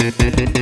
Musik